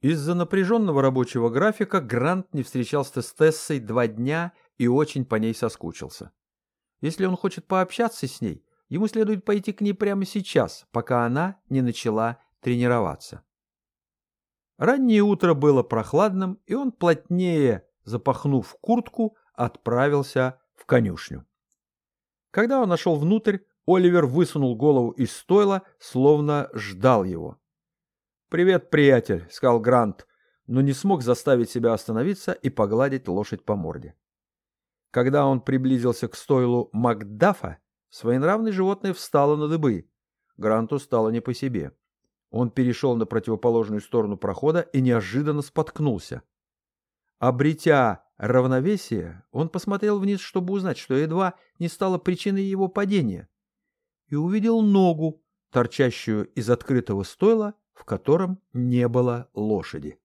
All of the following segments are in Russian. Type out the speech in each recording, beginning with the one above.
Из-за напряженного рабочего графика Грант не встречался с Тессой два дня и очень по ней соскучился. Если он хочет пообщаться с ней, ему следует пойти к ней прямо сейчас, пока она не начала тренироваться. Раннее утро было прохладным, и он плотнее, запахнув куртку, отправился в конюшню. Когда он нашел внутрь, Оливер высунул голову из стойла, словно ждал его. «Привет, приятель», — сказал Грант, но не смог заставить себя остановиться и погладить лошадь по морде. Когда он приблизился к стойлу Макдафа, своенравное животное встало на дыбы. Гранту стало не по себе. Он перешел на противоположную сторону прохода и неожиданно споткнулся. Обретя равновесие, он посмотрел вниз, чтобы узнать, что едва не стало причиной его падения, и увидел ногу, торчащую из открытого стойла в котором не было лошади.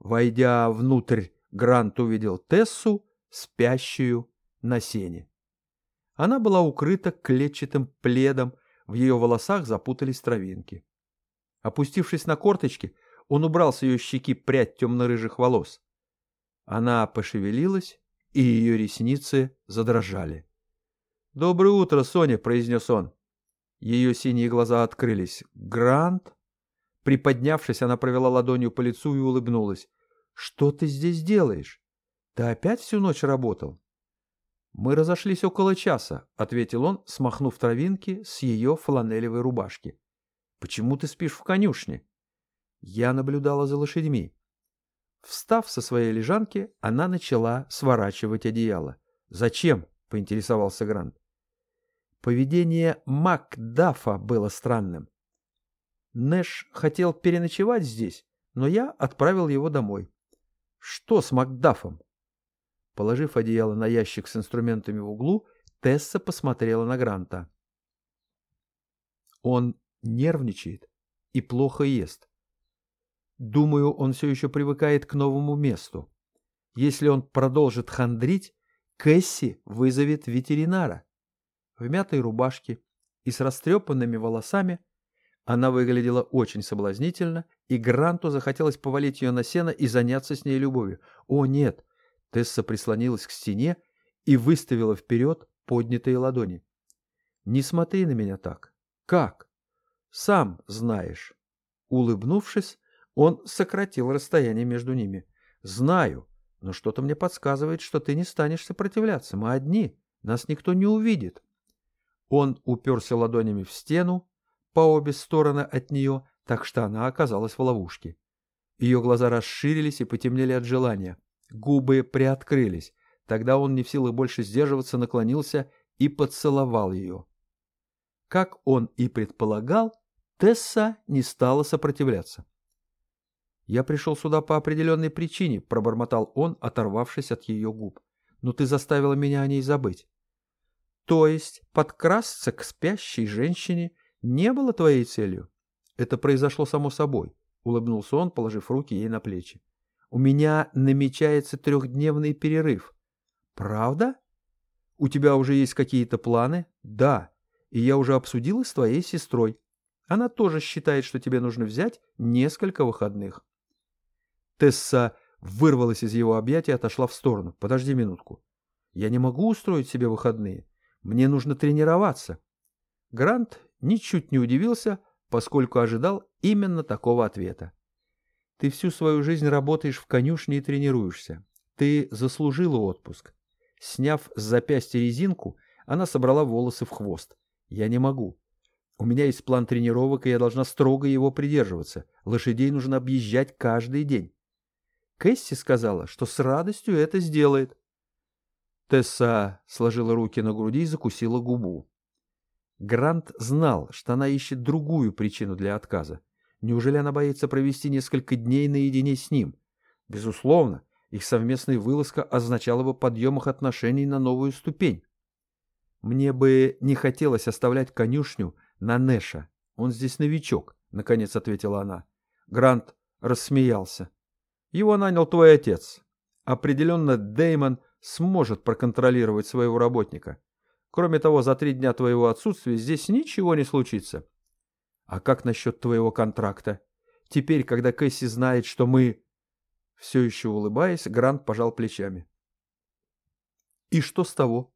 Войдя внутрь, Грант увидел Тессу, спящую на сене. Она была укрыта клетчатым пледом, в ее волосах запутались травинки. Опустившись на корточки, он убрал с ее щеки прядь темно-рыжих волос. Она пошевелилась, и ее ресницы задрожали. «Доброе утро, Соня», — произнес он. Ее синие глаза открылись. «Грант?» Приподнявшись, она провела ладонью по лицу и улыбнулась. «Что ты здесь делаешь? Ты опять всю ночь работал?» «Мы разошлись около часа», — ответил он, смахнув травинки с ее фланелевой рубашки. «Почему ты спишь в конюшне?» Я наблюдала за лошадьми. Встав со своей лежанки, она начала сворачивать одеяло. «Зачем?» — поинтересовался Грант. Поведение Макдафа было странным. Нэш хотел переночевать здесь, но я отправил его домой. Что с Макдафом? Положив одеяло на ящик с инструментами в углу, Тесса посмотрела на Гранта. Он нервничает и плохо ест. Думаю, он все еще привыкает к новому месту. Если он продолжит хандрить, Кэсси вызовет ветеринара в мятой рубашке и с растрепанными волосами. Она выглядела очень соблазнительно, и Гранту захотелось повалить ее на сено и заняться с ней любовью. О, нет! Тесса прислонилась к стене и выставила вперед поднятые ладони. «Не смотри на меня так. Как? Сам знаешь». Улыбнувшись, он сократил расстояние между ними. «Знаю, но что-то мне подсказывает, что ты не станешь сопротивляться. Мы одни, нас никто не увидит». Он уперся ладонями в стену по обе стороны от нее, так что она оказалась в ловушке. Ее глаза расширились и потемнели от желания. Губы приоткрылись. Тогда он, не в силах больше сдерживаться, наклонился и поцеловал ее. Как он и предполагал, Тесса не стала сопротивляться. «Я пришел сюда по определенной причине», — пробормотал он, оторвавшись от ее губ. «Но ты заставила меня о ней забыть. То есть подкрасться к спящей женщине не было твоей целью? Это произошло само собой, улыбнулся он, положив руки ей на плечи. У меня намечается трехдневный перерыв. Правда? У тебя уже есть какие-то планы? Да. И я уже обсудила с твоей сестрой. Она тоже считает, что тебе нужно взять несколько выходных. Тесса вырвалась из его объятия и отошла в сторону. Подожди минутку. Я не могу устроить себе выходные. Мне нужно тренироваться. Грант ничуть не удивился, поскольку ожидал именно такого ответа. Ты всю свою жизнь работаешь в конюшне и тренируешься. Ты заслужила отпуск. Сняв с запястья резинку, она собрала волосы в хвост. Я не могу. У меня есть план тренировок, и я должна строго его придерживаться. Лошадей нужно объезжать каждый день. Кэсси сказала, что с радостью это сделает. Тесса сложила руки на груди и закусила губу. Грант знал, что она ищет другую причину для отказа. Неужели она боится провести несколько дней наедине с ним? Безусловно, их совместная вылазка означала бы подъем их отношений на новую ступень. «Мне бы не хотелось оставлять конюшню на Нэша. Он здесь новичок», — наконец ответила она. Грант рассмеялся. «Его нанял твой отец. Определенно, Деймон сможет проконтролировать своего работника. Кроме того, за три дня твоего отсутствия здесь ничего не случится. А как насчет твоего контракта? Теперь, когда Кэсси знает, что мы...» Все еще улыбаясь, Грант пожал плечами. «И что с того?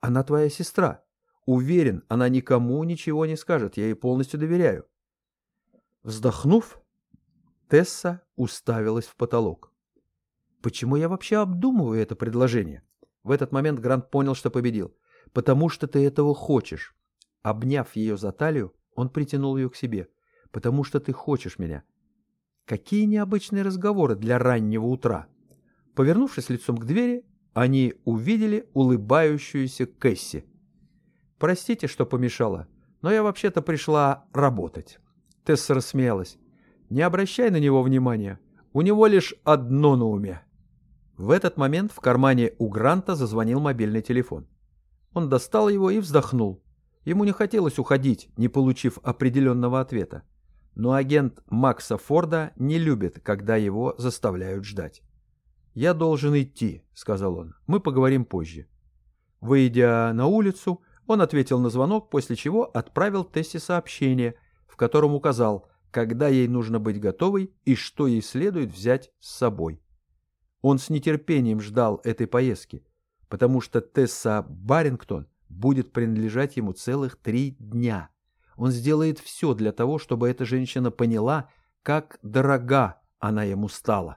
Она твоя сестра. Уверен, она никому ничего не скажет, я ей полностью доверяю». Вздохнув, Тесса уставилась в потолок. «Почему я вообще обдумываю это предложение?» В этот момент Грант понял, что победил. «Потому что ты этого хочешь». Обняв ее за талию, он притянул ее к себе. «Потому что ты хочешь меня». Какие необычные разговоры для раннего утра. Повернувшись лицом к двери, они увидели улыбающуюся Кэсси. «Простите, что помешала, но я вообще-то пришла работать». Тесса рассмеялась. «Не обращай на него внимания. У него лишь одно на уме». В этот момент в кармане у Гранта зазвонил мобильный телефон. Он достал его и вздохнул. Ему не хотелось уходить, не получив определенного ответа. Но агент Макса Форда не любит, когда его заставляют ждать. «Я должен идти», — сказал он. «Мы поговорим позже». Выйдя на улицу, он ответил на звонок, после чего отправил Тессе сообщение, в котором указал, когда ей нужно быть готовой и что ей следует взять с собой. Он с нетерпением ждал этой поездки, потому что Тесса Барингтон будет принадлежать ему целых три дня. Он сделает все для того, чтобы эта женщина поняла, как дорога она ему стала.